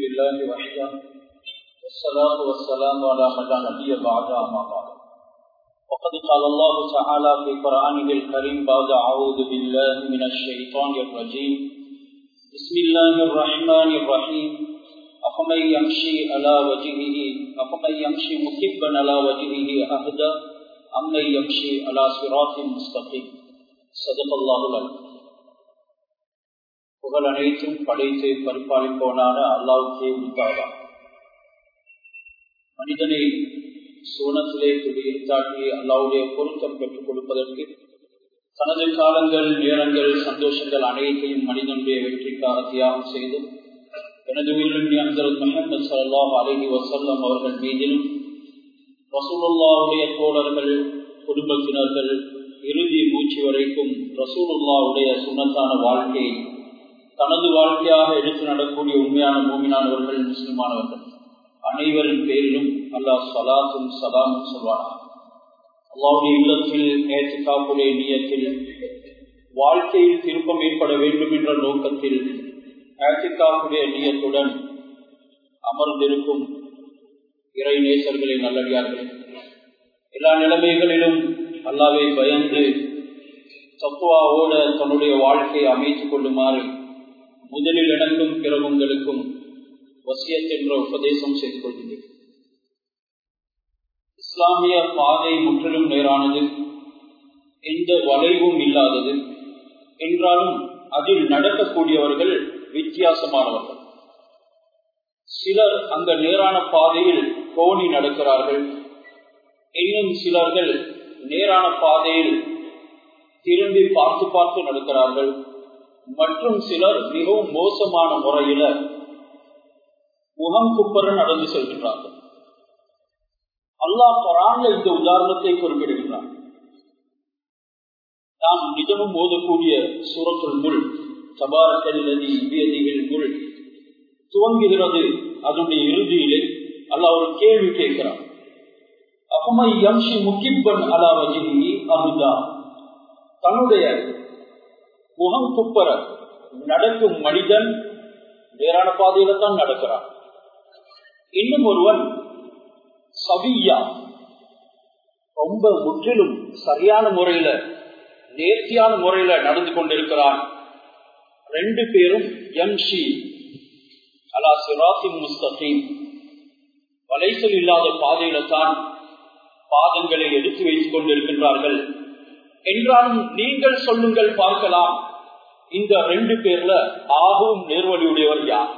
لله وحده والصلاة والسلام على من نبي بعد أما بعد. وقد قال الله تعالى في قرآنه الكريم بعد أعوذ بالله من الشيطان الرجيم. بسم الله الرحمن الرحيم. أفمن يمشي على وجهه أفمن يمشي مكبا على وجهه أهدى أمن يمشي على صراط مستقيم. صدق الله العظيم. புகழ் அனைத்தும் படைத்து பரிபாலிப்பவனான அல்லாவுக்கே உண்டாவா. மனிதனை சூனத்திலே குடியிருத்தாட்டி அல்லாவுடைய பொருத்தம் பெற்றுக் கொடுப்பதற்கு தனது காலங்கள் நேரங்கள் சந்தோஷங்கள் அனைத்தையும் மனிதனுடைய வெற்றிக்காக தியாகம் செய்து எனது உயிரிழந்த அந்தரத் முகமது சல்லாஹ் அலஹி வசல்லம் அவர்கள் மீதிலும் ரசூலுல்லாவுடைய தோழர்கள் குடும்பத்தினர்கள் இறுதி மூச்சு வரைக்கும் ரசூலுல்லாவுடைய சுனத்தான வாழ்க்கையை தனது வாழ்க்கையாக எடுத்து நடக்கூடிய உண்மையான மூமினானவர்கள் முஸ்லிமானவர்கள். அனைவரின் பேரிலும் அல்லாஹ் சலாத்தும் சலாமும் சொல்வானா? அல்லாவுடைய இல்லத்தில் நேற்று காப்புடைய நீயத்தில் வாழ்க்கையில் திருப்பம் ஏற்பட வேண்டும் என்ற நோக்கத்தில் நேற்றுக்காப்புடைய நீயத்துடன் அமர்ந்திருக்கும் இறை நேசர்களை நல்லடியார்கள். எல்லா நிலைமைகளிலும் அல்லாவை பயந்து தத்துவாவோட தன்னுடைய வாழ்க்கையை அமைத்துக் கொள்ளுமாறு முதலில் அடங்கும் பிறகுங்களுக்கும் வசியத் என்ற உபதேசம் செய்து கொள்கிறேன். இஸ்லாமிய பாதை முற்றிலும் நேரானது எந்த வளைவும் இல்லாதது. என்றாலும் அதில் நடக்கக்கூடியவர்கள் வித்தியாசமானவர்கள். சிலர் அந்த நேரான பாதையில் கோணி நடக்கிறார்கள். இன்னும் சிலர்கள் நேரான பாதையில் திரும்பி பார்த்து பார்த்து நடக்கிறார்கள். மற்றும் சிலர் மிகவும் மோசமான முறையில முகம் குப்பர நடந்து செல்கின்றார்கள். அல்லாஹ் பரான்ல இந்த உதாரணத்தை குறிப்பிடுகின்றார் நாம் நிஜமும் மோதக்கூடிய சூரத்துள் முள் சபாரக்கல்லதி இந்தியதிகள் முள் துவங்குகிறது அதனுடைய இறுதியிலே அல்லாஹ் ஒரு கேள்வி கேட்கிறார் அகமை யம்ஷி முக்கிப்பன் அலா வஜினி அமுதா தன்னுடைய குணம் குப்பர நடக்கும் மனிதன் நேரான பாதையில தான் நடக்கிறான். இன்னும் ஒருவன் சவியா. ரொம்ப முற்றிலும் சரியான முறையில நேர்த்தியான முறையில நடந்து கொண்டிருக்கிறான். ரெண்டு பேரும் எம்ஷி அலா சிராசி முஸ்தீம் வலைசல் இல்லாத பாதையில தான் பாதங்களை எடுத்து வைத்துக் கொண்டிருக்கின்றார்கள். என்றாலும் நீங்கள் சொல்லுங்கள் பார்க்கலாம். இந்த ரெண்டு பேர்ல ஆகவும் நேர்வழியுடையவர் யார்?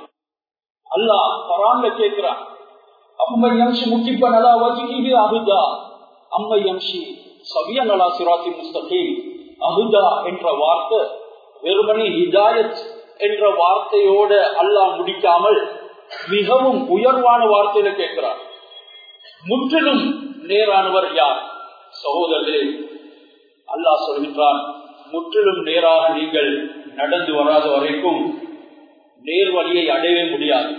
அல்லாஹ் பராங்க கேட்கிறார் அம்மை அம்சி முக்கிப்ப நலா வஜிகி அகுதா அம்மை அம்சி சவிய நலா சிராத்தி முஸ்தகீம். அகுதா என்ற வார்த்தை வெறுமனே ஹிதாயத் என்ற வார்த்தையோட அல்லாஹ் முடிக்காமல் மிகவும் உயர்வான வார்த்தையில கேட்கிறார். முற்றிலும் நேரானவர் யார்? சகோதரர்களே அல்லாஹ் சொல்கின்றான் முற்றிலும் நேராக நீங்கள் நடந்து வராத வரைக்கும் நேர்வழியை அடையவே முடியாது.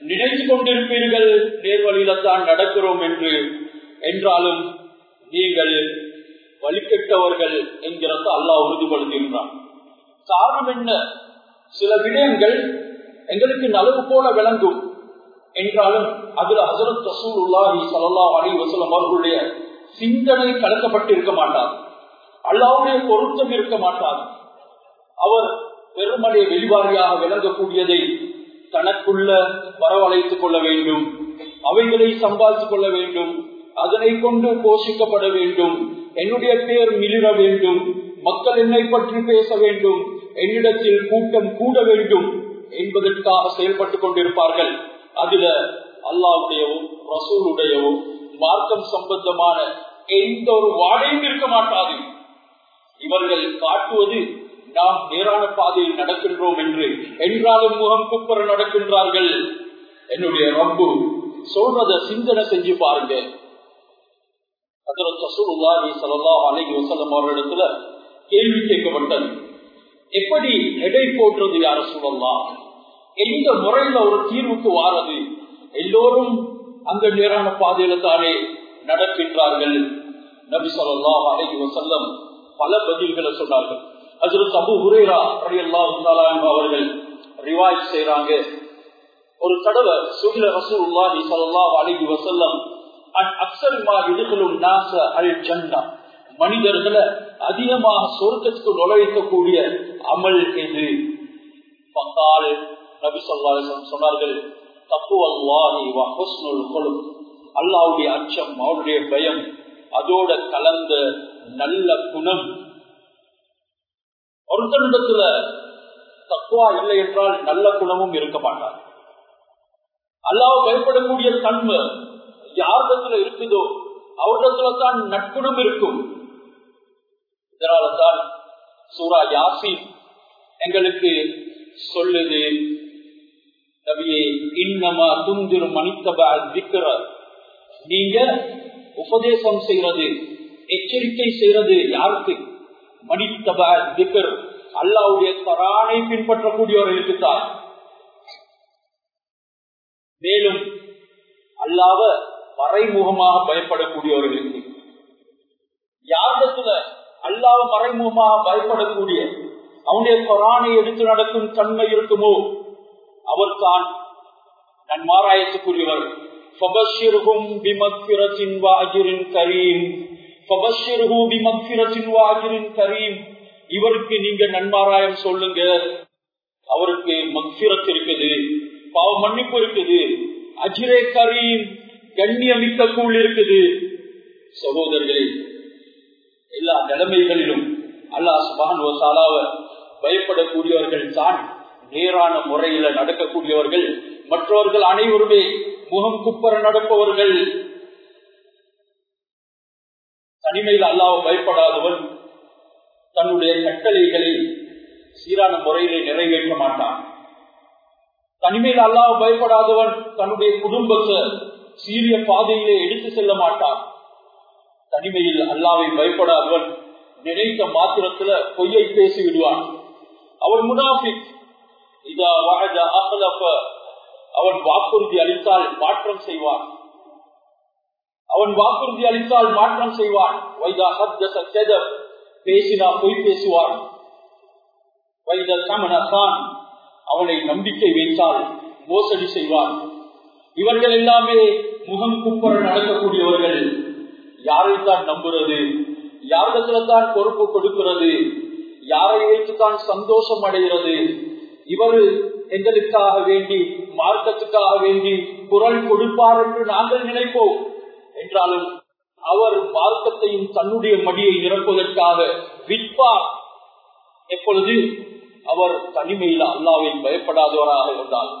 நினைத்து கொண்டிருப்பீர்கள் நேர்வழியில தான் நடக்கிறோம் என்று. என்றாலும் நீங்கள் வழிகெட்டவர்கள் என்கிறத அல்லாஹ் உறுதிப்படுத்துகின்றான். காரணம் என்ன? சில விடயங்கள் எங்களுக்கு நலவு போல விளங்கும். என்றாலும் அதுல ஹசரத் ரசூல் உல்லாஹி சலல்லா அலி வசலம் அவர்களுடைய சிந்தனை கலக்கப்பட்டு இருக்க மாட்டார் அல்லாவுடைய பொருத்தம் இருக்க மாட்டார் அவர் பெருமடைய வெளிவாரியாக விளங்கக்கூடியதை தனக்குள்ள வரவழைத்துக் கொள்ள வேண்டும். அவைகளை சம்பாதித்துக் கொள்ள வேண்டும். அதனை கொண்டு போஷிக்கப்பட வேண்டும். என்னுடைய பெயர் மிளிர வேண்டும். மக்கள் என்னை பற்றி பேச வேண்டும். என்னிடத்தில் கூட்டம் கூட வேண்டும் என்பதற்காக செயல்பட்டுக் கொண்டிருப்பார்கள். அதுல அல்லாவுடையவோ ரசூலுடையவோ மார்க்கம் சம்பந்தமான எந்த ஒரு வாடையும் இருக்க மாட்டாது இவர்கள் காட்டுவது நாம் நேரான பாதையில் நடக்கின்றோம் என்று என்றாலும் முகம் குப்பர நடக்கின்றார்கள். என்னுடைய ரப்பு சொல்றத சிந்தனை செஞ்சு பாருங்க. அவர்களிடத்துல கேள்வி கேட்கப்பட்டது. எப்படி எடை போடுறது யார சொல்லலாம் எந்த முறையில ஒரு தீர்வுக்கு வாரது? எல்லோரும் அந்த நேரான பாதையில தானே நடக்கின்றார்கள். நபி சொல்லா அலைஹி வசல்லம் பல பதில்களை சொன்னார்கள். அதில் அபு ஹுரேரா அவர்கள் ரிவாய் செய்யறாங்க ஒரு தடவை சுகில ரசூலுல்லாஹி ஸல்லல்லாஹு அலைஹி வஸல்லம் அன் அக்ஸர் மா யதுகுலுன் நாஸ அல் ஜன்னah மனிதர்களை அதிகமாக சொர்க்கத்துக்கு நுழைக்கக்கூடிய அமல் எது? பக்கால் நபி ஸல்லல்லாஹு அலைஹி வஸல்லம் சொன்னார்கள் தக்குவல்லாஹி வ ஹுஸ்னுல் குலுக் அல்லாஹ்வுடைய அச்சம் அவருடைய பயம் அதோட கலந்த நல்ல குணம் ஒருத்தனிடத்துல தக்குவா இல்லை என்றால் நல்ல குணமும் இருக்க மாட்டார். அல்லாஹ் பயப்படக்கூடிய தன்மை யாரிடத்துல இருக்குதோ அவரிடத்துல தான் இருக்கும். இதனால தான் சூரா யாசி எங்களுக்கு சொல்லுது நபியே இன்னமா துந்திரு மணித்தபிக்கிற நீங்க உபதேசம் செய்யறது எச்சரிக்கை செய்யறது யாருக்கு? மனிதபா திக்கர். அல்லாவுடைய தரானை பின்பற்றக்கூடியவர்களுக்கு இருக்கிறார் மேலும் அல்லாவ மறைமுகமாக பயப்படக்கூடியவர்களுக்கு யாரத்துல அல்லாவ மறைமுகமாக பயப்படக்கூடிய அவனுடைய கொரானை எடுத்து நடக்கும் தன்மை இருக்குமோ? அவர் தான் நன்மாராயத்துக்குரியவர் இவருக்கு நீங்க நன்மாராயம் சொல்லுங்க அவருக்கு மக்சிரத் இருக்குது. பாவ மன்னிப்பு இருக்குது. அஜிரே கரீம் கண்ணியமிக்க கூழ் இருக்குது. சகோதரர்களே எல்லா நிலைமைகளிலும் அல்லாஹ் சுபான் வசாலாவ பயப்படக்கூடியவர்கள் தான் நேரான முறையில நடக்கக்கூடியவர்கள். மற்றவர்கள் அனைவருமே முகம் குப்பர நடப்பவர்கள். தனிமையில் அல்லாவ பயப்படாதவன் தன்னுடைய கட்டளைகளை சீரான முறையிலே நிறைவேற்ற மாட்டான். தனிமையில் அல்லாஹ் பயப்படாதவன் தன்னுடைய குடும்பத்தை சீரிய பாதையிலே எடுத்து செல்ல மாட்டான். தனிமையில் அல்லாவை பயப்படாதவன் நினைத்த மாத்திரத்துல பொய்யை பேசி விடுவான் அவன் முனாஃபிக். இதா வாழ அவன் வாக்குறுதி அளித்தால் மாற்றம் செய்வான். அவன் வாக்குறுதி அளித்தால் மாற்றம் செய்வான். வைதா ஹத்த பேசினா பொய் பேசுவான். வைத சமனசான் அவனை நம்பிக்கை வைத்தால் மோசடி செய்வான். இவர்கள் எல்லாமே முகம் குப்பர நடக்கக்கூடியவர்கள். யாரைத்தான் நம்புறது? யாரிடத்தில்தான் பொறுப்பு கொடுக்கிறது? யாரை வைத்துத்தான் சந்தோஷம் அடைகிறது? இவர் எங்களுக்காக வேண்டி மார்க்கத்துக்காக வேண்டி குரல் கொடுப்பார் என்று நாங்கள் நினைப்போம். என்றாலும் அவர் மார்க்கத்தையும் தன்னுடைய மடியை நிரப்புவதற்காக விற்பார் எப்பொழுது அவர் தனிமையில் அல்லாவை பயப்படாதவராக இருந்தார்.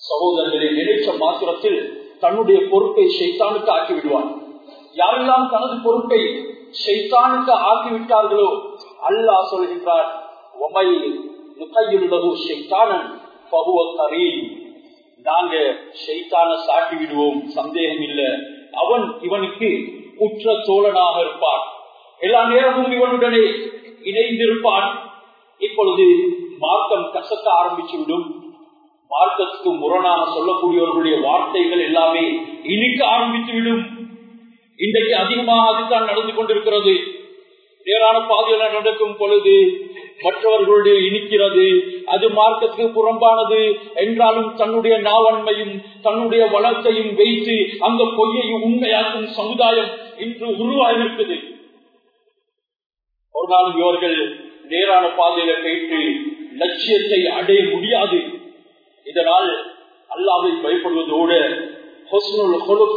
சகோதரர்களை நினைச்ச மாத்திரத்தில் தன்னுடைய பொறுப்பை ஷைத்தானுக்கு ஆக்கி விடுவான் யாரெல்லாம் தனது பொறுப்பை ஷைத்தானுக்கு ஆக்கிவிட்டார்களோ அல்லாஹ் சொல்கின்றார் நாங்க ஷைத்தான சாட்டி விடுவோம் சந்தேகம் இல்லை அவன் இவனுக்கு உற்ற தோழனாக இருப்பான். எல்லா நேரமும் இவனுடனே இணைந்திருப்பான். இப்பொழுது மார்க்கம் கசக்க ஆரம்பிச்சு விடும் மார்க்கத்துக்கு முரணாக சொல்லக்கூடியவர்களுடைய வார்த்தைகள் எல்லாமே இனிக்க ஆரம்பித்து விடும் இன்றைக்கு அதிகமாக அதுதான் நடந்து கொண்டிருக்கிறது. நேரான பாதையில நடக்கும் பொழுது மற்றவர்களுடைய இனிக்கிறது. அது மார்க்கத்துக்கு புறம்பானது. என்றாலும் தன்னுடைய நாவன்மையும் தன்னுடைய வளத்தையும் வைத்து அந்த பொய்யை உண்மையாக்கும் சமுதாயம் இன்று உருவாகிருக்குது ஒரு நாள் இவர்கள் நேரான பாதையில கேட்டு லட்சியத்தை அடைய முடியாது. இதனால் அல்லாவை பயப்படுவதோடு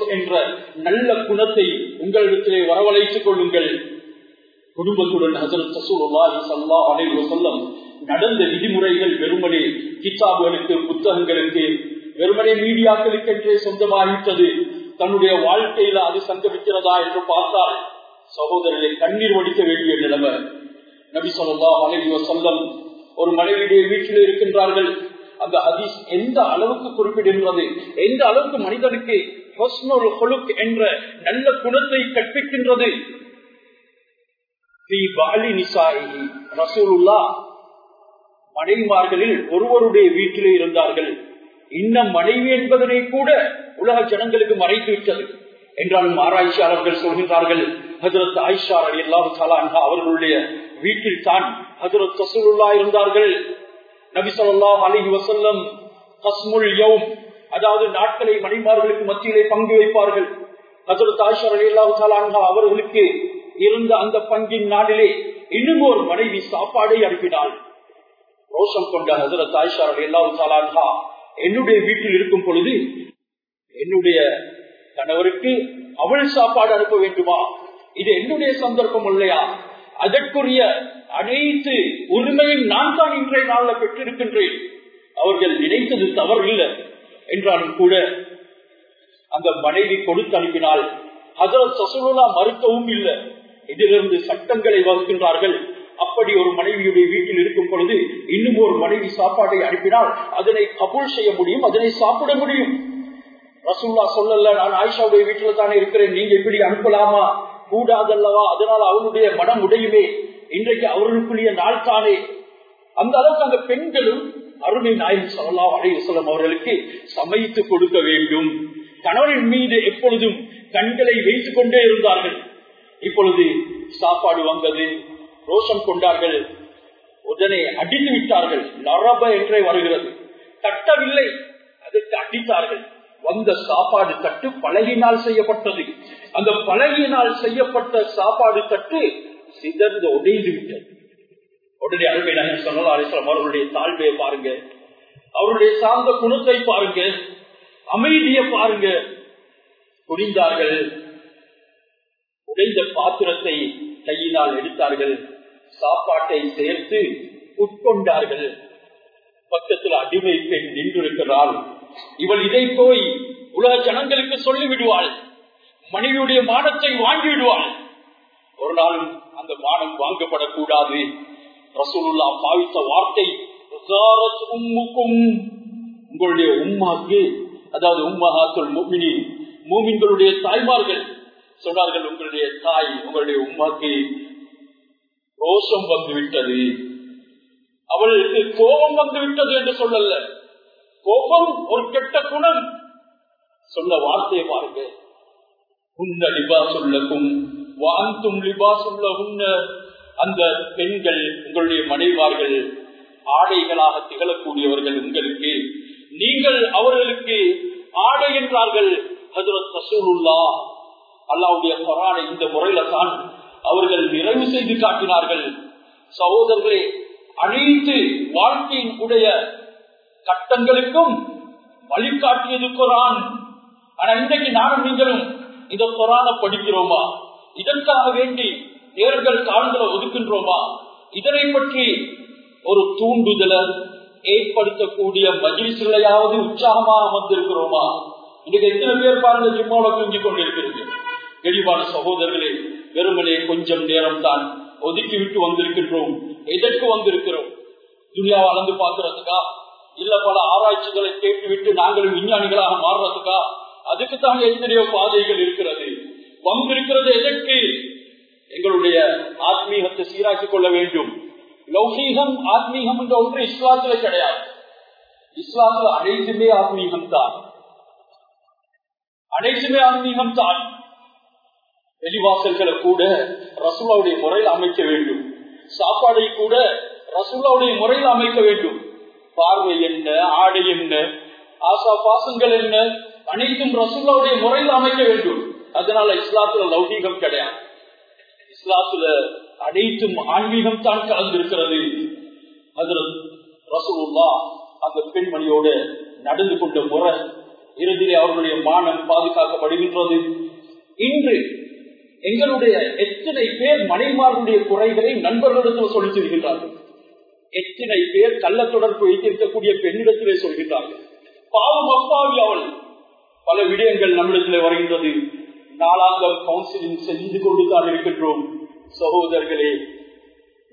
என்ற நல்ல குணத்தை உங்களிடத்திலே வரவழைத்துக் கொள்ளுங்கள். குடும்பத்துடன் ஹசரத் சசூலுல்லாஹி ஸல்லல்லாஹு அலைஹி வஸல்லம் நடந்த விதிமுறைகள் வெறுமனே கிதாபுகளுக்கு புத்தகங்களுக்கு வெறுமனே மீடியாக்களுக்கு என்றே சொந்தமாகிவிட்டது. தன்னுடைய வாழ்க்கையில அது சங்கமிக்கிறதா என்று பார்த்தால் சகோதரர்களை கண்ணீர் வடிக்க வேண்டிய நிலைமை. நபி சொல்லா அலைஹி வஸல்லம் ஒரு மனைவியுடைய வீட்டில் இருக்கின்றார்கள். அந்த ஹதீஸ் எந்த அளவுக்கு குறிப்பிடுகின்றது? எந்த அளவுக்கு மனிதனுக்கு என்ற நல்ல குணத்தை கற்பிக்கின்றது? மனைவிமார்களில் ஒருவருடைய வீட்டிலே இருந்தார்கள். இன்னும் மனைவி என்பதனை கூட உலக ஜனங்களுக்கு மறைத்து விட்டது என்றாலும் ஆராய்ச்சியாளர்கள் சொல்கின்றார்கள். ஹசரத் ஆயிஷா அலி அல்லாஹு அவர்களுடைய வீட்டில் தான் ஹசரத் சசூலுல்லா இருந்தார்கள். நபி சொல்லா அலி வசல்லம் கஸ்முல் யௌம் அதாவது நாட்களை மணிமார்களுக்கு மத்தியிலே பங்கு வைப்பார்கள். ஹசரத் ஆயிஷா ரலியல்லாஹு தஆலா அன்ஹா அவர்களுக்கு இருந்த அந்த பங்கின் நாளிலே இன்னும் ஒரு மனைவி சாப்பாடை அனுப்பினாள். ரோஷம் கொண்ட ஹசரத் ஆயிஷா எல்லாவும் என்னுடைய வீட்டில் இருக்கும் பொழுது என்னுடைய கணவருக்கு அவள் சாப்பாடு அனுப்ப வேண்டுமா? இது என்னுடைய சந்தர்ப்பம் இல்லையா? அதற்குரிய அனைத்து உரிமையும் நான் தான் இன்றைய நாளில் பெற்றிருக்கின்றேன். அவர்கள் நினைத்தது தவறு இல்லை என்றாலும் கூட அந்த மனைவி கொடுத்து அனுப்பினால் ஹசரத் சசுலா மறுக்கவும் இல்லை. இதிலிருந்து சட்டங்களை வகுக்கின்றார்கள். அப்படி ஒரு மனைவியுடைய வீட்டில் இருக்கும் பொழுது இன்னும் ஒரு மனைவி சாப்பாட்டை அனுப்பினால் அதனை கபூல் செய்ய முடியும் அதனை சாப்பிட முடியும். ரசூல்லா சொல்லல நான் ஆயிஷாவுடைய வீட்டில் தானே இருக்கிறேன் நீங்க இப்படி அனுப்பலாமா? கூடாதல்லவா? அதனால் அவனுடைய மனம் உடையுமே. இன்றைக்கு அவர்களுக்குரிய நாள் தானே. அந்த அளவுக்கு அந்த பெண்களும் அருமை நாயகம் சொல்லா அலைவசலம் அவர்களுக்கு சமைத்து கொடுக்க வேண்டும். கணவரின் மீது எப்பொழுதும் கண்களை வைத்துக் கொண்டே இருந்தார்கள். இப்பொழுது சாப்பாடு வந்தது. ரோஷம் கொண்டார்கள். உடனே அடித்து விட்டார்கள். நரப என்றே வருகிறது. தட்டவில்லை. அதற்கு அடித்தார்கள் வந்த சாப்பாடு தட்டு பழகினால் செய்யப்பட்டது. அந்த பழகினால் செய்யப்பட்ட சாப்பாடு தட்டு சிதர்ந்து உடைந்து விட்டது. உடனே அருமை நகர் சொல்லலாம் அவர்களுடைய தாழ்வையை பாருங்க. அவருடைய சார்ந்த குணத்தை பாருங்க. அமைதியை பாருங்க. குடிந்தார்கள் உடைந்த பாத்திரத்தை கையினால் எடுத்தார்கள். சாப்பாட்டை சேர்த்து உட்கொண்டார்கள். பக்கத்தில் அடிமை பெண் நின்றிருக்கிறாள். இவள் இதை போய் உலக ஜனங்களுக்கு சொல்லிவிடுவாள். மனைவியுடைய மானத்தை வாங்கி விடுவாள் ஒரு நாளும் அந்த மானம் வாங்கப்படக்கூடாது. ரசூலுல்லா பாவித்த வார்த்தை உங்களுடைய உம்மாக்கு அதாவது உம்மஹாத்துல் மூமினி மூமின்களுடைய தாய்மார்கள் சொன்னார்கள் உங்களுடைய தாய் உங்களுடைய உமாக்கு ரோஷம் வந்து விட்டது அவளுக்கு கோபம் வந்து விட்டது என்று சொல்லல கோபம் ஒரு கெட்ட குணம். சொன்ன வார்த்தையை பாருங்க. உன்ன லிபா சொல்லக்கும் வாந்தும் லிபா சொல்ல உன்ன அந்த பெண்கள் உங்களுடைய மனைவார்கள் ஆடைகளாக திகழக்கூடியவர்கள் உங்களுக்கு நீங்கள் அவர்களுக்கு ஆடை என்றார்கள் ஹசரத் ரசூலுல்லா அல்லாவுடைய கொரானை இந்த முறையில தான் அவர்கள் நிறைவு செய்து காட்டினார்கள். சகோதரர்களே அனைத்து வாழ்க்கையின் உடைய கட்டங்களுக்கும் வழிகாட்டியது குரான். ஆனா இன்றைக்கு நானும் நீங்களும் இந்த குரான படிக்கிறோமா? இதற்காக வேண்டி நேர்கள் காலங்களை ஒதுக்கின்றோமா? இதனை பற்றி ஒரு தூண்டுதல ஏற்படுத்தக்கூடிய மகிழ்ச்சிகளையாவது உற்சாகமாக வந்திருக்கிறோமா இன்னைக்கு எத்தனை பேர் பாருங்க ஜிம்மாவை தூங்கி கொண்டிருக்கிறீங்க தெளிவான சகோதரர்களே வெறுமனே கொஞ்சம் நேரம் தான் ஒதுக்கி விட்டு வந்திருக்கின்றோம். எதற்கு வந்திருக்கிறோம்? துனியா வளர்ந்து பார்க்கறதுக்கா? இல்ல பல ஆராய்ச்சிகளை கேட்டுவிட்டு நாங்களும் விஞ்ஞானிகளாக மாறுறதுக்கா? அதுக்குத்தான் எத்தனையோ பாதைகள் இருக்கிறது. வந்திருக்கிறது எதற்கு? எங்களுடைய ஆத்மீகத்தை சீராக்கிக் கொள்ள வேண்டும். லௌகீகம் ஆத்மீகம் என்ற ஒன்று இஸ்லாத்துல கிடையாது. இஸ்லாத்துல அனைத்துமே ஆத்மீகம் தான் அனைத்துமே ஆன்மீகம் தான் வெளிவாசல்களை கூட ரசூலாவுடைய முறையில் அமைக்க வேண்டும். சாப்பாடை கூட ரசூலாவுடைய முறையில் அமைக்க வேண்டும். பார்வை என்ன ஆடை என்ன ஆசா பாசங்கள் என்ன அனைத்தும் ரசூலாவுடைய முறையில் அமைக்க வேண்டும். அதனால இஸ்லாத்துல லௌகீகம் கிடையாது. இஸ்லாத்துல அனைத்தும் ஆன்மீகம் தான் கலந்திருக்கிறது. அது ரசூல்லா அந்த பெண்மணியோட நடந்து கொண்ட முறை இறுதியிலே அவர்களுடைய மானம் பாதுகாக்கப்படுகின்றது. இன்று எங்களுடைய எத்தனை பேர் மனைமார்களுடைய குறைகளை நண்பர்களிடத்தில் சொல்லி செல்கின்றார்கள். எத்தனை பேர் கள்ள தொடர்பு வைத்திருக்கக்கூடிய பெண்ணிடத்திலே சொல்கின்றார்கள். பாவம் அப்பாவி அவள். பல விடயங்கள் நம்மிடத்திலே வருகின்றது. நாளாந்தம் கவுன்சிலிங் செஞ்சு கொண்டுதான் இருக்கின்றோம். சகோதரர்களே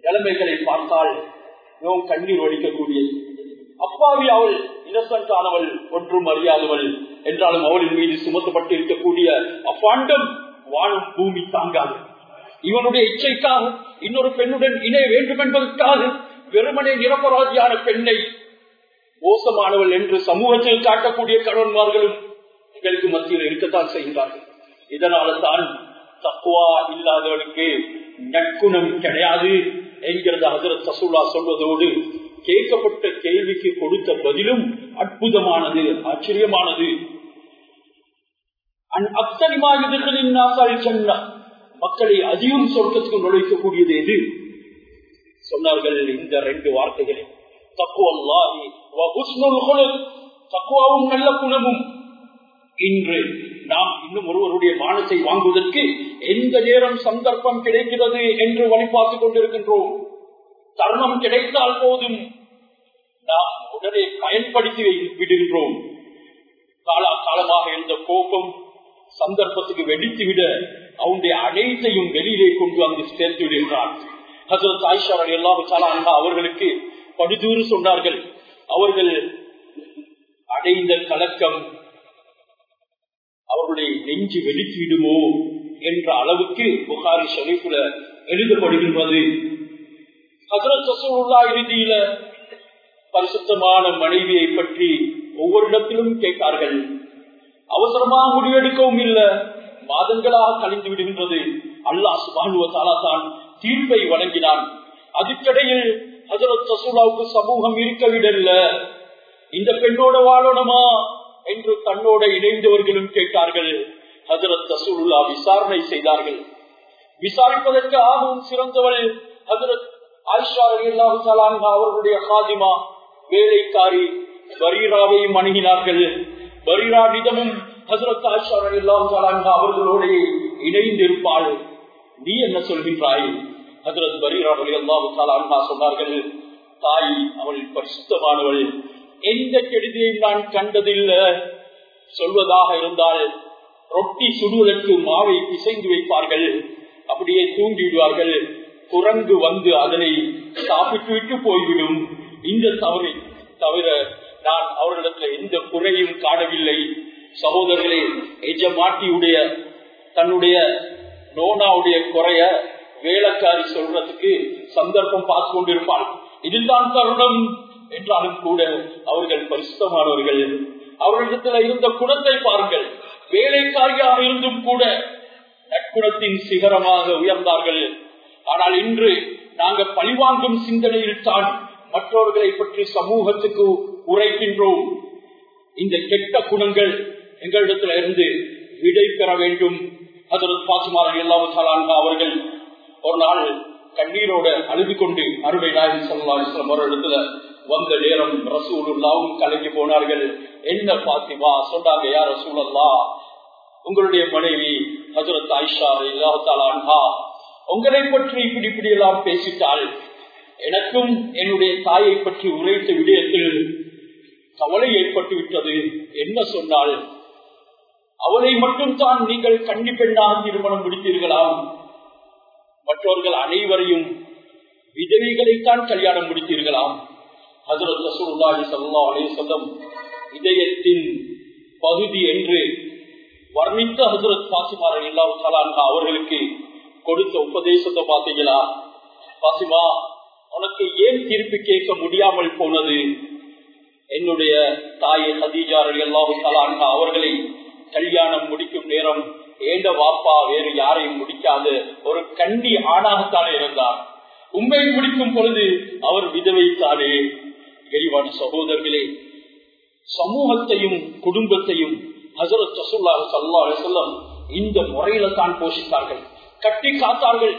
நிலைமைகளை பார்த்தால் மிகவும் கண்ணீர் வடிக்கக்கூடியது அப்பாவி அவள் இன்னசென்ட் ஆனவள் ஒன்றும் அறியாதவள் என்றாலும் அவளின் மீது சுமத்தப்பட்டு இருக்கக்கூடிய அப்பாண்டம் வாழும் பூமி தாங்காது. இவனுடைய இச்சைக்காக இன்னொரு பெண்ணுடன் இணைய வேண்டும் என்பதற்காக வெறுமனே நிரபராதியான பெண்ணை மோசமானவள் என்று சமூகத்தில் காட்டக்கூடிய கணவன்மார்களும் எங்களுக்கு மத்தியில் இருக்கத்தான் செய்கிறார்கள். இதனால தான் தக்குவா இல்லாதவனுக்கு நற்குணம் கிடையாது என்கிறது ஹசரத் சசூலா சொல்வதோடு கேட்கப்பட்ட கேள்விக்கு கொடுத்த பதிலும் அற்புதமானது ஆச்சரியமானது. மக்களை அதிகம் சொர்க்கத்துக்கு நுழைக்கக்கூடியது எது? சொன்னார்கள் இந்த ரெண்டு வார்த்தைகளை. தக்குவாவும் நல்ல குணமும். இன்று நாம் இன்னும் ஒருவருடைய மானத்தை வாங்குவதற்கு எந்த நேரம் சந்தர்ப்பம் கிடைக்கிறது என்று வழிபார்த்துக் கொண்டிருக்கின்றோம். தருணம் கிடைத்தால் போதும். நாம் உடனே பயன்படுத்தி விடுகின்றோம். காலா காலமாக இருந்த கோபம் சந்தர்ப்பத்துக்கு வெடித்துவிட அவனுடைய அனைத்தையும் வெளியிலே கொண்டு வந்து சேர்த்து விடுகிறான் அவர்களுக்கு படுதூறு சொன்னார்கள். அவர்கள் அடைந்த கலக்கம் அவருடைய நெஞ்சு வெடித்துவிடுமோ என்ற அளவுக்கு புகாரி ஷரீஃபுல எழுதப்படுகின்றது. இறுதியில பரிசுத்தமான மனைவியை பற்றி ஒவ்வொரு இடத்திலும் கேட்டார்கள் அவசரமாக முடிவெடுக்கவும் இல்லை. மாதங்களாக கழிந்து விடுகின்றது. அல்லாஹ் சுபானுவத்தாலா தான் தீர்ப்பை வழங்கினான். அதுக்கிடையில் ஹசரத் ரசூலாவுக்கு சமூகம் இருக்கவிடல்ல இந்த பெண்ணோட வாழணுமா என்று தன்னோட இணைந்தவர்களும் கேட்டார்கள். ஹசரத் ரசூலுல்லா விசாரணை செய்தார்கள். விசாரிப்பதற்கு ஆகவும் சிறந்தவள் ஹசரத் ஆயிஷா அல்லாஹு அவர்களுடைய ஹாதிமா வேலைக்காரி பரீராவையும் அணுகினார்கள். பரீராவிடமும் அவர்களோட இணைந்து இருப்பாள் நீ என்ன சொல்கின்றாய்? ஹசரத் பரீரா அலி அல்லாஹு சொன்னார்கள் தாய் அவள் பரிசுத்தமானவள். எந்த கெடுதியையும் நான் கண்டதில்லை. சொல்வதாக இருந்தால் ரொட்டி சுடுவதற்கு மாவை பிசைந்து வைப்பார்கள். அப்படியே தூங்கி விடுவார்கள் குரங்கு வந்து அதனை சாப்பிட்டு விட்டு போய்விடும். இந்த தவறை தவிர நான் அவர்களிடத்துல எந்த குறையும் காணவில்லை. சகோதரர்களே எஜமாட்டியுடைய தன்னுடைய நோனாவுடைய குறைய வேலைக்காரி சொல்றதுக்கு சந்தர்ப்பம் பார்த்து கொண்டிருப்பாள். இதுதான் தருணம் என்றாலும் கூட அவர்கள் பரிசுத்தமானவர்கள். அவர்களிடத்தில் இருந்த குணத்தை பாருங்கள். வேலைக்காரியாக இருந்தும் கூட நற்குணத்தின் சிகரமாக உயர்ந்தார்கள். ஆனால் இன்று நாங்கள் பழிவாங்கும் சிந்தனையில் தான் மற்றவர்களை பற்றி சமூகத்துக்கு உரைக்கின்றோம். இந்த கெட்ட குணங்கள் எங்களிடத்துல இருந்து விடை பெற வேண்டும். அதற்கு பாசுமாரன் எல்லாவும் அவர்கள் ஒரு நாள் கண்ணீரோட அழுது கொண்டு அருமை நாயகன் சொல்லலாம் ஒரு இடத்துல வந்த நேரம் ரசூலுல்லாவும் கலங்கி போனார்கள். என்ன பாத்திமா சொன்னாங்க யார் ரசூலல்லா உங்களுடைய மனைவி ஹசரத் ஆயிஷா இல்லாத்தாலா உங்களை பற்றி இப்படி இப்படி எல்லாம் பேசிட்டால் எனக்கும் என்னுடைய தாயை பற்றி உரைத்த விடயத்தில் கவலை ஏற்பட்டு விட்டது என்ன சொன்னால் அவளை மட்டும்தான் நீங்கள் கன்னி பெண்ணாக திருமணம் முடித்தீர்களாம் மற்றவர்கள் அனைவரையும் விதவைகளைத்தான் கல்யாணம் முடித்தீர்களாம் ஹசரத் ரசூலுல்லாஹி ஸல்லல்லாஹு அலைஹி இதயத்தின் பகுதி என்று வர்ணித்த ஹசரத் பாசிமார் ரலியல்லாஹு தஆலா அவர்களுக்கு கொடுத்த உபதேசத்தை பார்த்தீங்களா பாசிமா உனக்கு ஏன் தீர்ப்பு கேட்க முடியாமல் போனது? என்னுடைய தாயை ஹதீஜா ரலியல்லாஹு தஆலா அவர்களை கல்யாணம் முடிக்கும் நேரம் ஏண்ட வாப்பா வேறு யாரையும் முடிக்காது. ஒரு கண்டி ஆணாகத்தானே இருந்தார். உண்மை முடிக்கும் பொழுது அவர் விதவைத்தானே இறைவான சகோதரர்களே சமூகத்தையும் குடும்பத்தையும் ஹசரத் ரசூல்லாஹ் சல்லா அலிசல்லம் இந்த முறையில தான் போஷித்தார்கள். கட்டி காத்தார்கள்.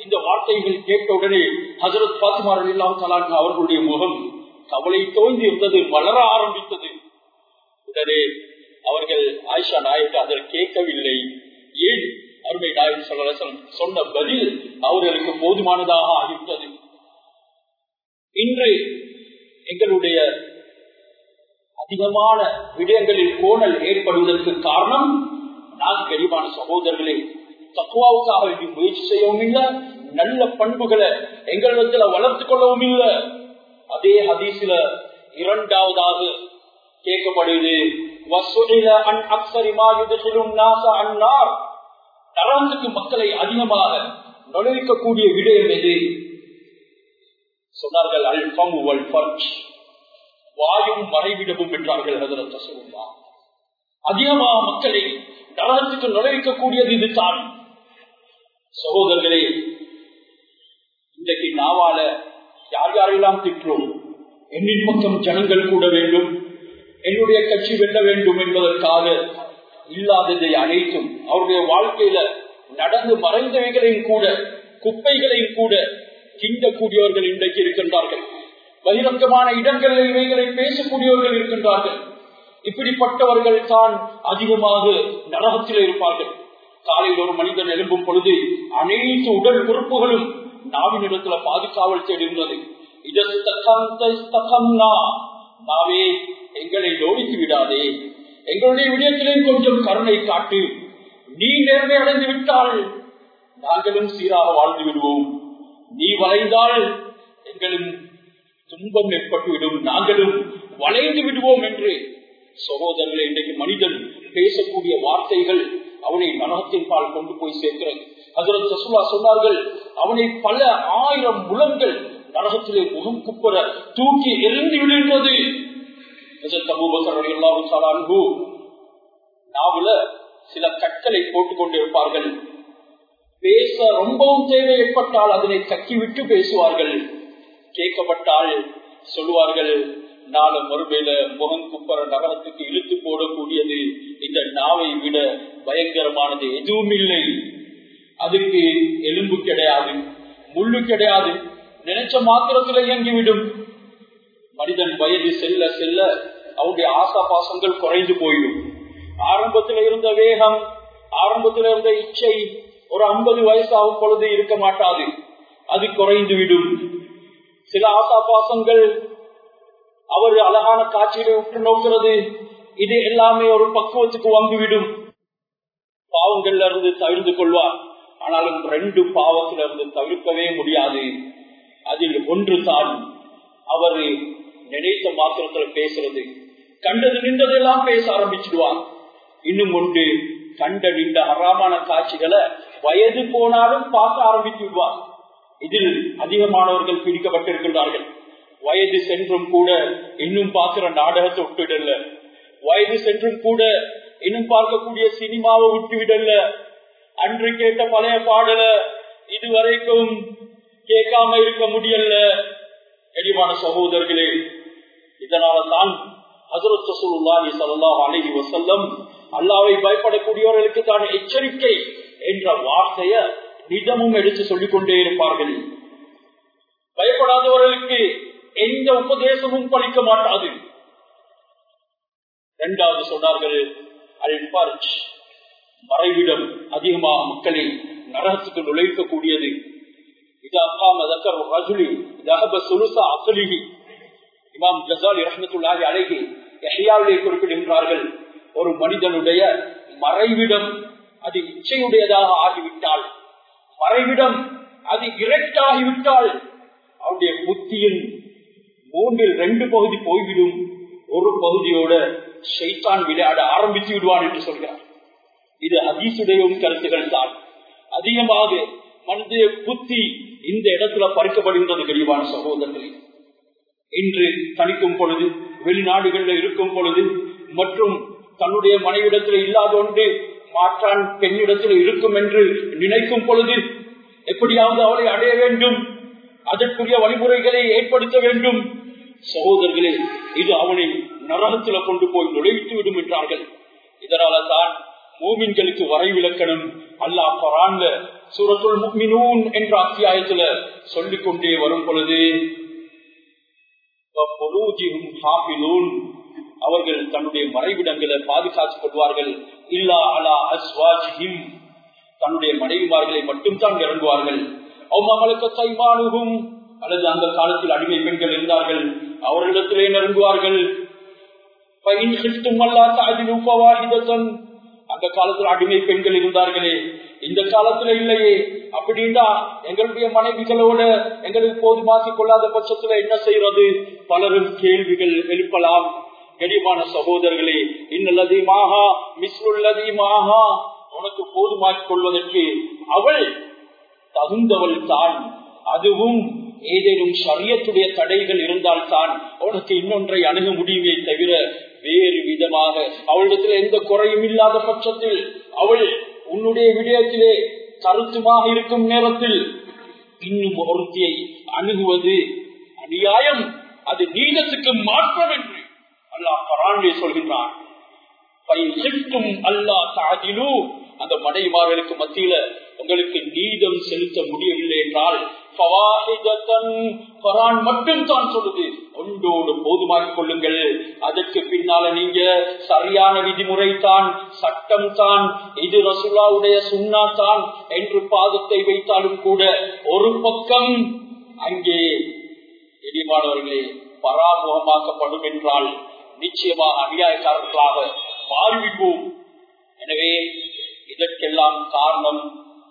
இந்த வார்த்தைகள் கேட்ட உடனே ஹசரத் பாத்துமார் இல்லாம் அவர்களுடைய முகம் கவலை தோன்றி இருந்தது வளர ஆரம்பித்தது. உடனே அவர்கள் ஆயிஷா நாயக்கு அதில் கேட்கவில்லை. ஏன்? அருமை நாயக் சொல்லரசன் சொன்ன பதில் அவர்களுக்கு போதுமானதாக ஆகிவிட்டது. இன்று எங்களுடைய அதிகமான விடயங்களில் கோணல் ஏற்படுவதற்கு காரணம் நான் கரிமான சகோதரர்களே தக்குவாவுக்காக முயற்சி செய்யவும் இல்லை நல்ல பண்புகளை எங்களிடத்துல வளர்த்துக் கொள்ளவும் இல்லை அதே ஹதீஸ்ல இரண்டாவதாக கேட்கப்படுது நரகத்துக்கு மக்களை அதிகமாக நுழைவிக்கக்கூடிய விடயம் எது? சொன்னார்கள் அல்பம் வாயும் மறைவிடமும் என்றார்கள் அதிகமாக மக்களை நரகத்துக்கு நுழைவிக்கக்கூடியது இதுதான் சகோதரர்களே இன்றைக்கு நாவால யார் யாரெல்லாம் திட்டுறோம் என்னின் பக்கம் ஜனங்கள் கூட வேண்டும். என்னுடைய கட்சி வெல்ல வேண்டும் என்பதற்காக இல்லாததை அனைத்தும் அவருடைய வாழ்க்கையில நடந்து மறைந்தவைகளையும் கூட குப்பைகளையும் கூட கிண்டக்கூடியவர்கள் இன்றைக்கு இருக்கின்றார்கள். பகிரங்கமான இடங்களில் இவைகளை பேசக்கூடியவர்கள் இருக்கின்றார்கள். இப்படிப்பட்டவர்கள் தான் அதிகமாக நரகத்தில் இருப்பார்கள். காலையில் ஒரு மனிதன் எழும்பும் பொழுது அனைத்து உடல் உறுப்புகளும் நாவினிடத்துல பாதுகாவல் தேடிருந்தது நாவே எங்களை நோடித்து விடாதே. எங்களுடைய விடயத்திலே கொஞ்சம் கருணை காட்டு. நீ நேர்மை அடைந்து விட்டால் நாங்களும் சீராக வாழ்ந்து விடுவோம். நீ வளைந்தால் எங்களும் துன்பம் ஏற்பட்டுவிடும். நாங்களும் வளைந்து விடுவோம் என்று சகோதரர்கள் இன்றைக்கு மனிதன் பேசக்கூடிய வார்த்தைகள் அவனை மனத்தின் பால் கொண்டு போய் சேர்க்கிறது. அதற்கு சொன்னார்கள் அவனை பல ஆயிரம் முழங்கள் நரகத்திலே முகம் குப்பர தூக்கி எரிந்து விடுகின்றது. நாவல சில கற்களை போட்டுக் கொண்டிருப்பார்கள். பேச ரொம்பவும் தேவை ஏற்பட்டால் அதனை கக்கிவிட்டு பேசுவார்கள். கேட்கப்பட்டால் சொல்லுவார்கள் நாலு மறுமையில முகம் குப்பர நகரத்துக்கு இழுத்து போடக்கூடியது இந்த நாவை விட பயங்கரமானது எதுவும் இல்லை அதுக்கு எலும்பு கிடையாது முள்ளு கிடையாது. நினைச்ச மாத்திரத்துல இயங்கிவிடும். மனிதன் வயது செல்ல செல்ல அவருடைய ஆசா பாசங்கள் குறைந்து போயிடும். ஆரம்பத்தில் இருந்த வேகம் ஆரம்பத்தில் இருந்த இச்சை ஒரு ஐம்பது வயசாகும் பொழுது இருக்க மாட்டாது. அது குறைந்து விடும். சில ஆசா பாசங்கள் அவர் அழகான காட்சியில உற்று நோக்கிறது. இது எல்லாமே ஒரு பக்குவத்துக்கு வந்துவிடும். பாவங்கள்ல இருந்து தவிர்த்து கொள்வார். ஆனாலும் ரெண்டு பாவத்திலிருந்து தவிர்க்கவே முடியாது. அதில் ஒன்று தான் அவர் நினைத்த மாத்திரத்துல பேசுறது. கண்டது நின்றதெல்லாம் பேச ஆரம்பிச்சிடுவார். இன்னும் ஒன்று கண்ட நின்ற அறாமான காட்சிகளை வயது போனாலும் பார்க்க ஆரம்பித்து விடுவார் இதில் அதிகமானவர்கள் பிடிக்கப்பட்டிருக்கின்றார்கள். வயது சென்றும் கூட இன்னும் பார்க்கிற நாடகத்தை விட்டுவிடல. வயது சென்றும் கூட இன்னும் பார்க்கக்கூடிய சினிமாவை விட்டுவிடல. அன்று கேட்ட பழைய பாடல இதுவரைக்கும் கேட்காம இருக்க முடியல. எளிவான சகோதரர்களே இதனால தான் ஹசரத் ரசூலுல்லாஹி ஸல்லல்லாஹு அலைஹி வஸல்லம் அல்லாஹ்வை பயப்படக்கூடியவர்களுக்கு தான் எச்சரிக்கை என்ற வார்த்தைய நிதமும் எடுத்து சொல்லிக் கொண்டே இருப்பார்கள். பயப்படாதவர்களுக்கு எந்த உபதேசமும் பலிக்க மாட்டாது. இரண்டாவது சொன்னார்கள் அல் பர்ஜ் மறைவிடம் அதிகமாக மக்களை நரகத்துக்கு நுழைக்கக்கூடியது. இது அக்காம தக்கர் ரஜுலி தஹப சுலுசா இமாம் ஜசாலி ரஹமத்துல்லாஹி அழகி எஹியாவிலே குறிப்பிடுகின்றார்கள் ஒரு மனிதனுடைய மறைவிடம் அது இச்சையுடையதாக ஆகிவிட்டால் மறைவிடம் அது இரட்டாகிவிட்டால் அவருடைய புத்தியின் மூன்றில் ரெண்டு பகுதி போய்விடும். ஒரு பகுதியோட ஷைத்தான் விளையாட ஆரம்பித்து விடுவான் என்று சொல்கிறார். இது அதீசுடையும் கருத்துக்கள் தான். அதிகமாக மனித புத்தி இந்த இடத்துல பறிக்கப்படுகின்றது கழிவான சகோதரர்கள். இன்று தணிக்கும் பொழுது வெளிநாடுகளில் இருக்கும் பொழுது மற்றும் தன்னுடைய மனைவிடத்தில் இல்லாத ஒன்று மாற்றான் பெண்ணிடத்தில் இருக்கும் என்று நினைக்கும் பொழுது எப்படியாவது அவளை அடைய வேண்டும். அதற்குரிய வழிமுறைகளை ஏற்படுத்த வேண்டும். சகோதரர்களே இது அவனை நரகத்தில் கொண்டு போய் நுழைத்து விடும் என்றார்கள். இதனால தான் மூமின்களுக்கு வரைவிலக்கணம். அல்லாஹ் பரான்ல சூரத்துள் முக்மினூன் என்ற அத்தியாயத்துல சொல்லிக் கொண்டே வரும் பொழுது அவர்கள் தன்னுடைய மறைவிடங்களை பாதுகாத்துக் கொள்வார்கள் இல்லா அலா அஸ்வாஜிஹிம். தன்னுடைய மனைவிமார்களை மட்டும் தான் இறங்குவார்கள் அவமகளுக்கு தைமானுகும் அல்லது அந்த காலத்தில் அடிமை பெண்கள் இருந்தார்கள் அவர்களிடத்திலே நெருங்குவார்கள் அந்த காலத்தில் அடிமை பெண்கள் இருந்தார்களே. இந்த காலத்துல இல்லையே. அப்படின்னா எங்களுடைய மனைவிகளோட எங்களுக்கு போதுமாக்கிக் கொள்ளாத பட்சத்துல என்ன செய்யறது பலரும் கேள்விகள் எழுப்பலாம். கனிமான சகோதரர்களே இன்னல்லதீமாகா மிஸ்லுள்ளதீமாகா உனக்கு போதுமாக்கிக் கொள்வதற்கு அவள் தகுந்தவள் தான். அதுவும் ஏதேனும் சரியத்துடைய தடைகள் இருந்தால்தான் உனக்கு இன்னொன்றை அணுக முடியுமே தவிர வேறு விதமாக அவளிடத்தில் எந்த குறையும் இல்லாத பட்சத்தில் அவள் உன்னுடைய விடயத்திலே கருத்துமாக இருக்கும் நேரத்தில் இன்னும் ஒருத்தியை அணுகுவது அநியாயம். அது நீதத்துக்கு மாற்றம் என்று அல்லாஹ் பராண்டே சொல்கின்றான். அல்லா தாதிலு அந்த மனைமார்களுக்கு மத்தியில உங்களுக்கு நீதம் செலுத்த முடியவில்லை என்றால் மட்டும் தான் சொல்லுது. ஒன்றோடு போதுமாக்கிக் கொள்ளுங்கள். அதற்கு பின்னால நீங்க சரியான விதிமுறை தான் சட்டம் தான் இது ரசுல்லாவுடைய சுண்ணா தான் என்று பாதத்தை வைத்தாலும் கூட ஒரு பக்கம் அங்கே எதிர்மானவர்களே பராமுகமாக்கப்படும் என்றால் நிச்சயமாக அநியாயக்காரர்களாக மாறிவிடுவோம். எனவே இதற்கெல்லாம் காரணம்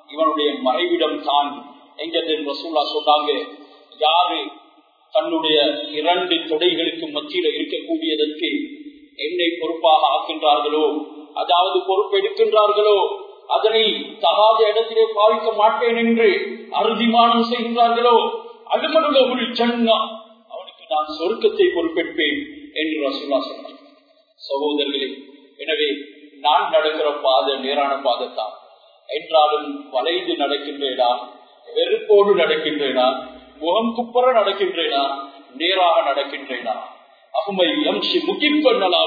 இவனுடைய மறைவிடம் தான் எங்கிறது ரசூல்லா சொன்னாங்க யாரு தன்னுடைய இரண்டு தொடைகளுக்கு மத்தியில இருக்கக்கூடியதற்கு என்னை பொறுப்பாக ஆக்கின்றார்களோ அதாவது பொறுப்பெடுக்கின்றார்களோ அதனை தகாத இடத்திலே பாவிக்க மாட்டேன் என்று அறுதிமானம் செய்கின்றார்களோ அழுமனுள்ள சன்னா அவனுக்கு நான் சொர்க்கத்தை பொறுப்பேற்பேன் என்று ரசூல்லா சொன்னார் சகோதரர்களே எனவே நான் நடக்கிற பாதை நேரான பாதைத்தான் என்றாலும் வளைந்து நடக்கின்ற இடம் வெறுப்போடு நடக்கின்றேனா? முகம் குப்பர நடக்கின்றேனா? நேராக நடக்கின்றேனா? அகுமை யம்ஷி முகிப்பன் அலா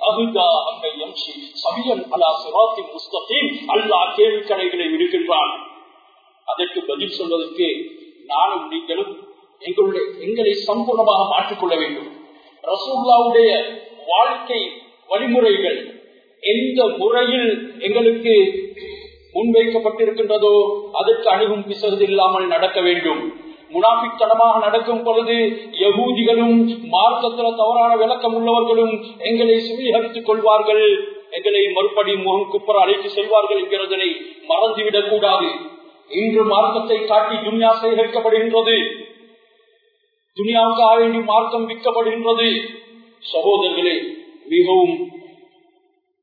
அகுதா அம்மை எம்சி சபியன் அலா சிராத்தி முஸ்தகீம். அல்லா கேள்விக்கணைகளை விடுக்கின்றான். அதற்கு பதில் சொல்வதற்கு நானும் நீங்களும் எங்களுடைய எங்களை சம்பூர்ணமாக மாற்றிக்கொள்ள வேண்டும். ரசூல்லாவுடைய வாழ்க்கை வழிமுறைகள் எந்த முறையில் எங்களுக்கு முன்வைக்கப்பட்டிருக்கின்றதோ அதற்கு அணுகும் பிசகுது இல்லாமல் நடக்க வேண்டும். முனாபித்தனமாக நடக்கும் பொழுது யகூதிகளும் மார்க்கத்தில் தவறான விளக்கம் உள்ளவர்களும் எங்களை சுவீகரித்துக் கொள்வார்கள். எங்களை மறுபடி முகம் குப்பர அழைத்து செல்வார்கள் என்கிறதனை மறந்துவிடக் கூடாது. இன்று மார்க்கத்தை காட்டி துனியா சேகரிக்கப்படுகின்றது. துனியாவுக்காக வேண்டி மார்க்கம் விற்கப்படுகின்றது. சகோதரர்களே மிகவும்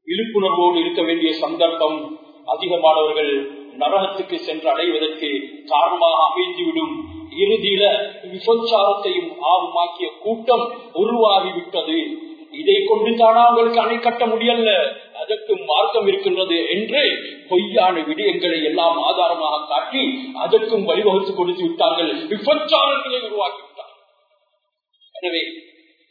விழிப்புணர்வோடு இருக்க வேண்டிய சந்தர்ப்பம் அதிகமானவர்கள் நரகத்துக்கு சென்று அடைவதற்கு காரணமாக அமைந்துவிடும். இறுதியில விபச்சாரத்தையும் ஆர்வமாக்கிய கூட்டம் உருவாகிவிட்டது. இதை கொண்டு தானா அவங்களுக்கு அணை கட்ட முடியல அதற்கு மார்க்கம் இருக்கின்றது என்று பொய்யான விடயங்களை எல்லாம் ஆதாரமாக காட்டி அதற்கும் வழிவகுத்து கொடுத்து விட்டார்கள். விபச்சாரங்களை உருவாக்கி விட்டார்கள். எனவே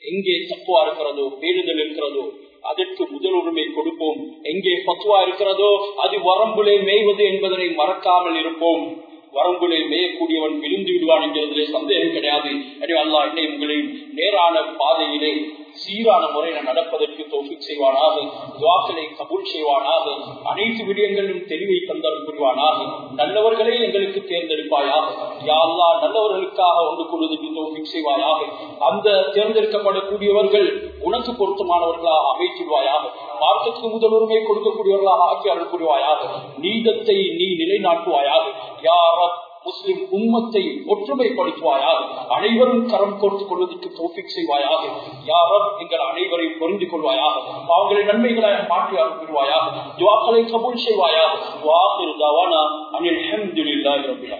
எங்கே தப்புவா இருக்கிறதோ பேருதல் இருக்கிறதோ அதற்கு முதல் உரிமை கொடுப்போம். எங்கே பத்துவா இருக்கிறதோ அது வரம்புலே மேய்வது என்பதனை மறக்காமல் இருப்போம். வரம்புலே மேயக்கூடியவன் விழுந்து விடுவான் என்கிறதிலே சந்தேகம் கிடையாது. எனவே அல்லா என்னை உங்களின் நேரான பாதையிலே சீரான முறையில் நடப்பதற்கு தோஃபிக் செய்வானாக துவாக்களை கபூல் செய்வானாக அனைத்து விடயங்களிலும் தெளிவை தந்தரும் புரிவானாக நல்லவர்களே எங்களுக்கு தேர்ந்தெடுப்பாயாக யாழ்லா நல்லவர்களுக்காக ஒன்று கொள்வதற்கு தோஃபிக் செய்வாயாக அந்த தேர்ந்தெடுக்கப்படக்கூடியவர்கள் உனக்கு பொருத்தமானவர்களாக அமைச்சிடுவாயாக மார்க்கத்துக்கு முதல் உரிமை கொடுக்கக்கூடியவர்களாக ஆட்சியாளர் புரிவாயாக நீதத்தை நீ நிலைநாட்டுவாயாக யார் முஸ்லிம் உம்மத்தை ஒற்றுமைப்படுத்துவாயாக அனைவரும் கரம் கோர்த்துக் கொள்வதற்கு தோப்பிக் செய்வாயாக யாரும் எங்கள் அனைவரையும் பொருந்திக் கொள்வாயாக அவங்களை நன்மைகளை மாற்றி அனுப்பிடுவாயாக துவாக்களை கபூல் செய்வாயாக வாக்கு தவானா அனில் ஹம்துலில்லாஹி ரப்பில்